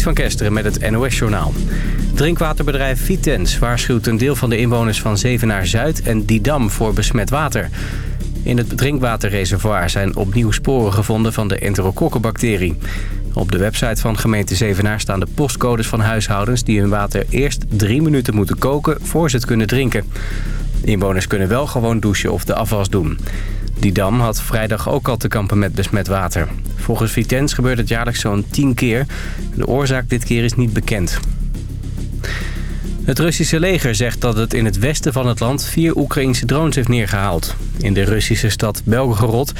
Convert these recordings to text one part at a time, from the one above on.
Van Kesteren met het NOS-journaal. Drinkwaterbedrijf Vitens waarschuwt een deel van de inwoners van Zevenaar-Zuid en Didam voor besmet water. In het drinkwaterreservoir zijn opnieuw sporen gevonden van de enterokokkenbacterie. Op de website van gemeente Zevenaar staan de postcodes van huishoudens... die hun water eerst drie minuten moeten koken voor ze het kunnen drinken. Inwoners kunnen wel gewoon douchen of de afwas doen. Die dam had vrijdag ook al te kampen met besmet water. Volgens Vitens gebeurt het jaarlijks zo'n 10 keer. De oorzaak dit keer is niet bekend. Het Russische leger zegt dat het in het westen van het land vier Oekraïnse drones heeft neergehaald. In de Russische stad Belgorod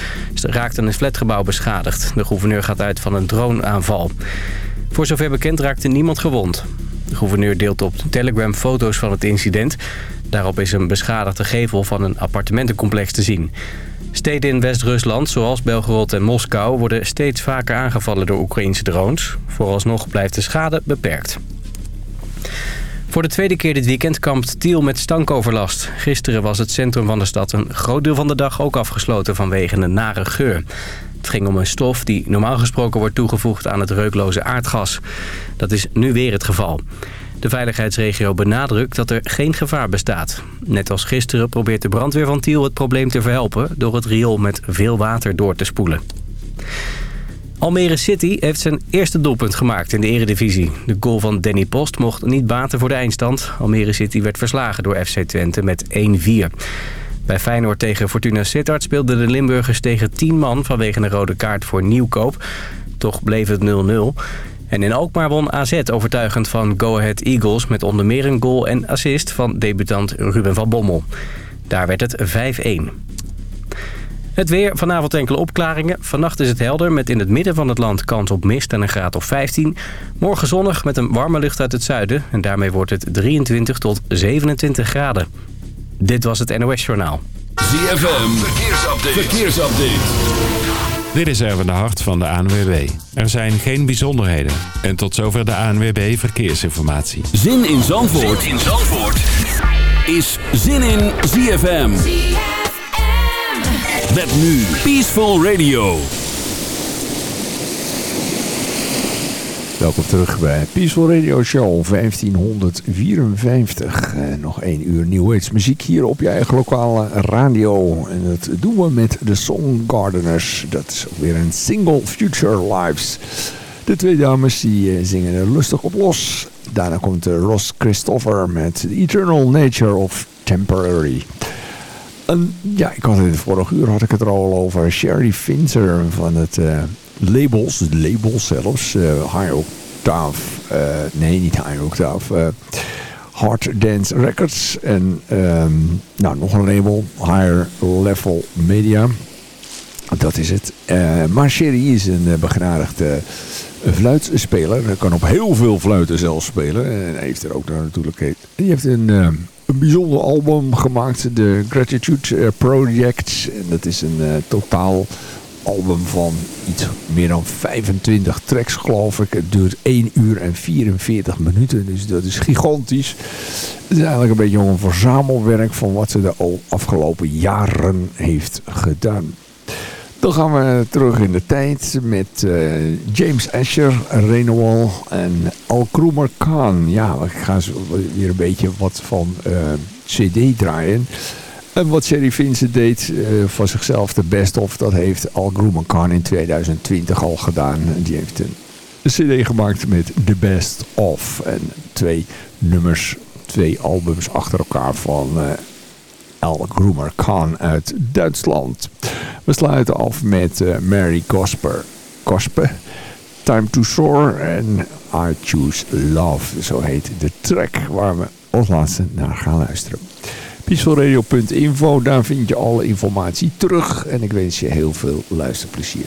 raakte een flatgebouw beschadigd. De gouverneur gaat uit van een droneaanval. Voor zover bekend raakte niemand gewond. De gouverneur deelt op Telegram foto's van het incident. Daarop is een beschadigde gevel van een appartementencomplex te zien. Steden in West-Rusland, zoals Belgorod en Moskou... worden steeds vaker aangevallen door Oekraïnse drones. Vooralsnog blijft de schade beperkt. Voor de tweede keer dit weekend kampt Tiel met stankoverlast. Gisteren was het centrum van de stad een groot deel van de dag ook afgesloten vanwege een nare geur. Het ging om een stof die normaal gesproken wordt toegevoegd aan het reukloze aardgas. Dat is nu weer het geval. De veiligheidsregio benadrukt dat er geen gevaar bestaat. Net als gisteren probeert de brandweer van Tiel het probleem te verhelpen... door het riool met veel water door te spoelen. Almere City heeft zijn eerste doelpunt gemaakt in de eredivisie. De goal van Danny Post mocht niet baten voor de eindstand. Almere City werd verslagen door FC Twente met 1-4. Bij Feyenoord tegen Fortuna Sittard speelden de Limburgers tegen 10 man... vanwege een rode kaart voor Nieuwkoop. Toch bleef het 0-0. En in Alkmaar won AZ overtuigend van Go Ahead Eagles... met onder meer een goal en assist van debutant Ruben van Bommel. Daar werd het 5-1. Het weer, vanavond enkele opklaringen. Vannacht is het helder met in het midden van het land kans op mist en een graad of 15. Morgen zonnig met een warme lucht uit het zuiden. En daarmee wordt het 23 tot 27 graden. Dit was het NOS Journaal. ZFM, verkeersupdate. verkeersupdate. Dit is Erwin de Hart van de ANWB. Er zijn geen bijzonderheden. En tot zover de ANWB Verkeersinformatie. Zin in Zandvoort, zin in Zandvoort. is Zin in ZFM. Met nu Peaceful Radio. Welkom terug bij Peaceful Radio Show 1554. En nog één uur Age muziek hier op je eigen lokale radio. En dat doen we met de Song Gardeners. Dat is weer een single Future Lives. De twee dames die eh, zingen er lustig op los. Daarna komt Ross Christopher met The Eternal Nature of Temporary. En ja, ik had het vorige uur had ik het er al over. Sherry Finzer van het uh, labels, het label zelfs. Uh, High Octave. Uh, nee, niet High Octave. Hard Dance Records. En um, nou, nog een label. Higher Level Media. Dat is het. maar Sherry is een begradigde fluitspeler. Hij kan op heel veel fluiten zelf spelen. En hij heeft er ook natuurlijk... Die heeft een een bijzonder album gemaakt. De Gratitude eh, Project. En dat is een uh, totaal album van iets meer dan 25 tracks geloof ik. Het duurt 1 uur en 44 minuten. Dus dat is gigantisch. Het is eigenlijk een beetje een verzamelwerk van wat ze de afgelopen jaren heeft gedaan. Dan gaan we terug in de tijd met uh, James Asher, Renewal en Al Kroemer Khan. Ja, ik ga weer een beetje wat van uh, CD draaien. En wat Sherry Vincent deed uh, van zichzelf de best of, dat heeft Al Kroemer Khan in 2020 al gedaan. Die heeft een, CD gemaakt met The Best of. En twee nummers, twee albums achter elkaar van Al Groomer Khan uit Duitsland. We sluiten af met uh, Mary Gosper. Gosper. Time to Soar en I Choose Love. Zo heet de track waar we als laatste naar gaan luisteren. Peacefulradio.info, daar vind je alle informatie terug. En ik wens je heel veel luisterplezier.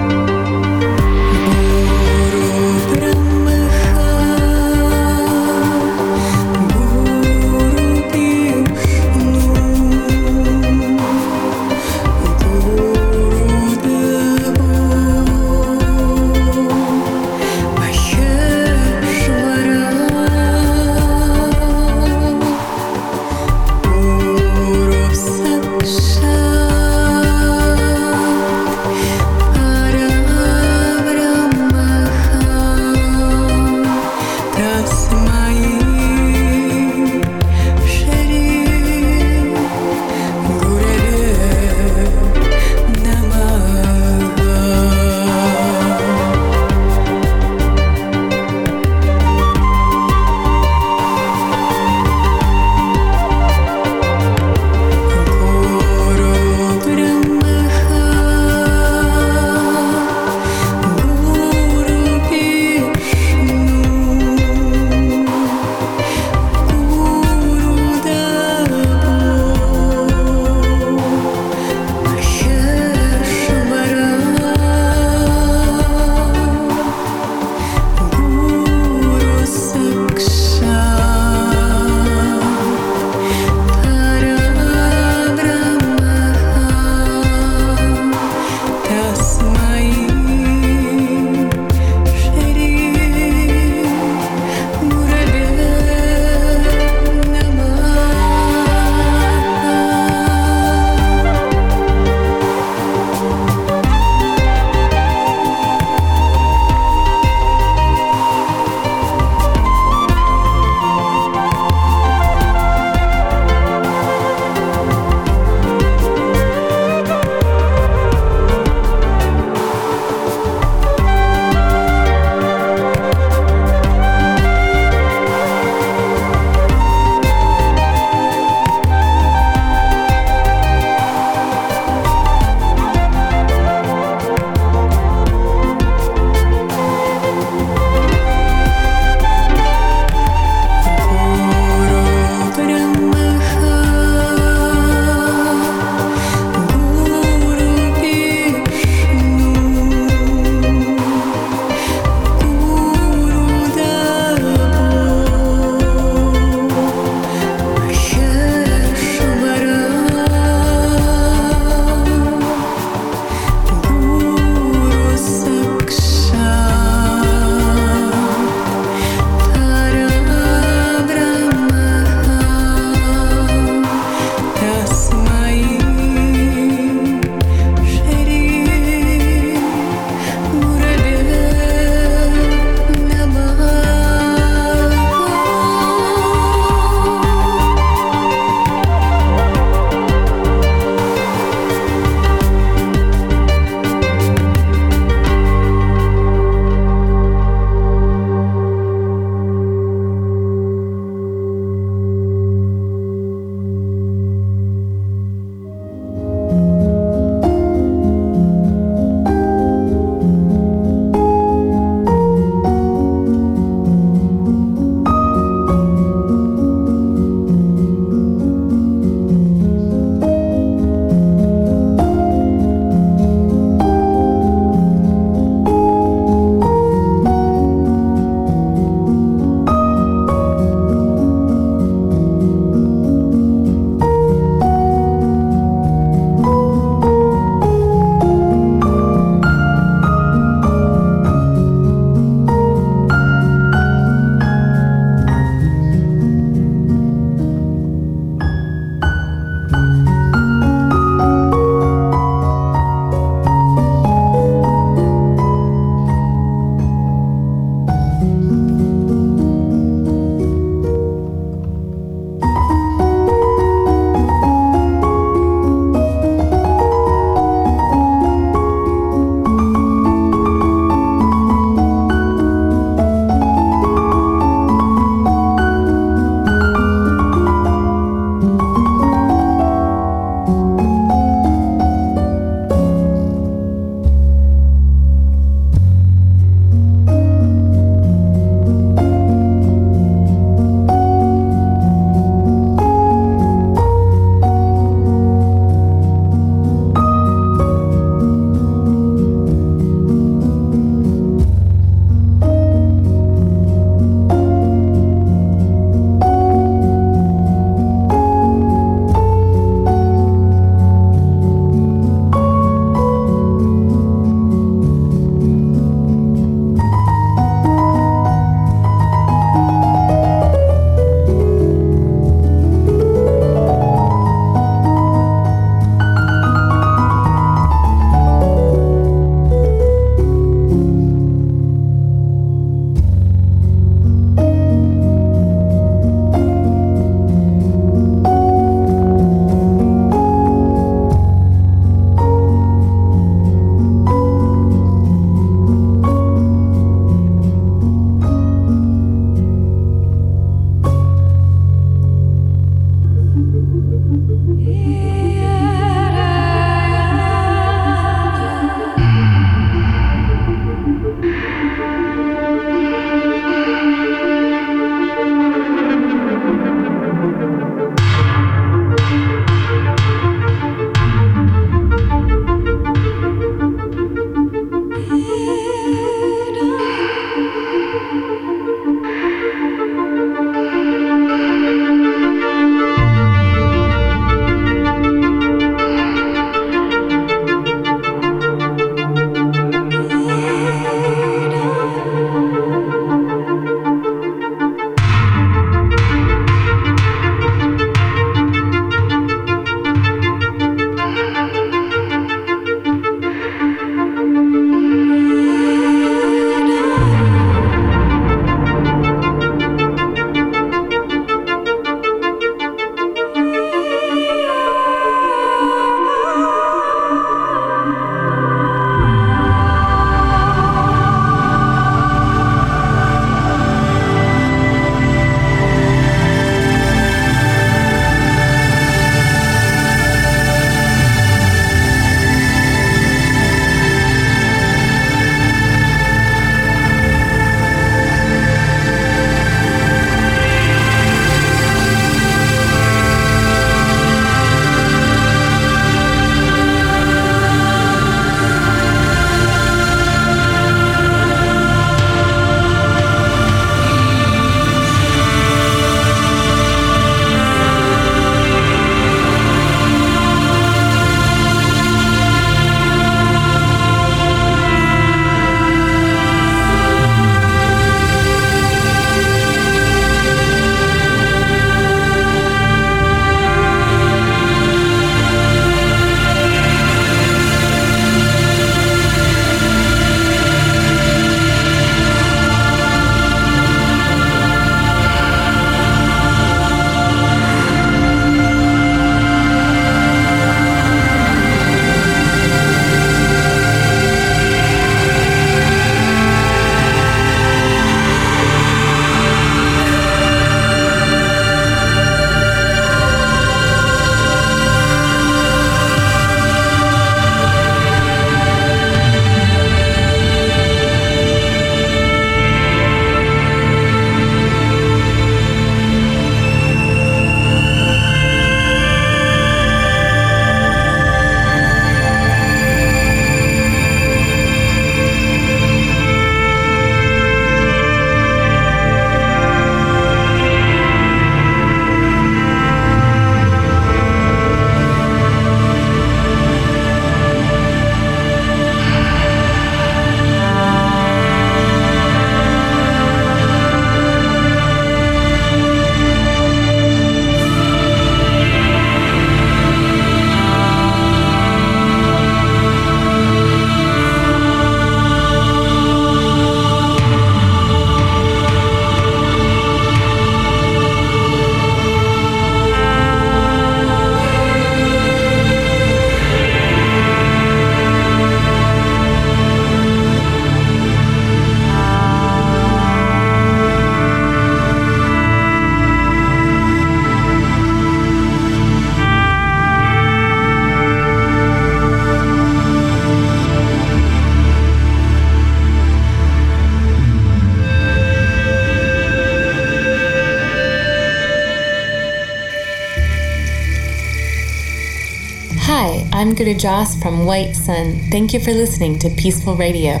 Joss from White Sun. Thank you for listening to Peaceful Radio.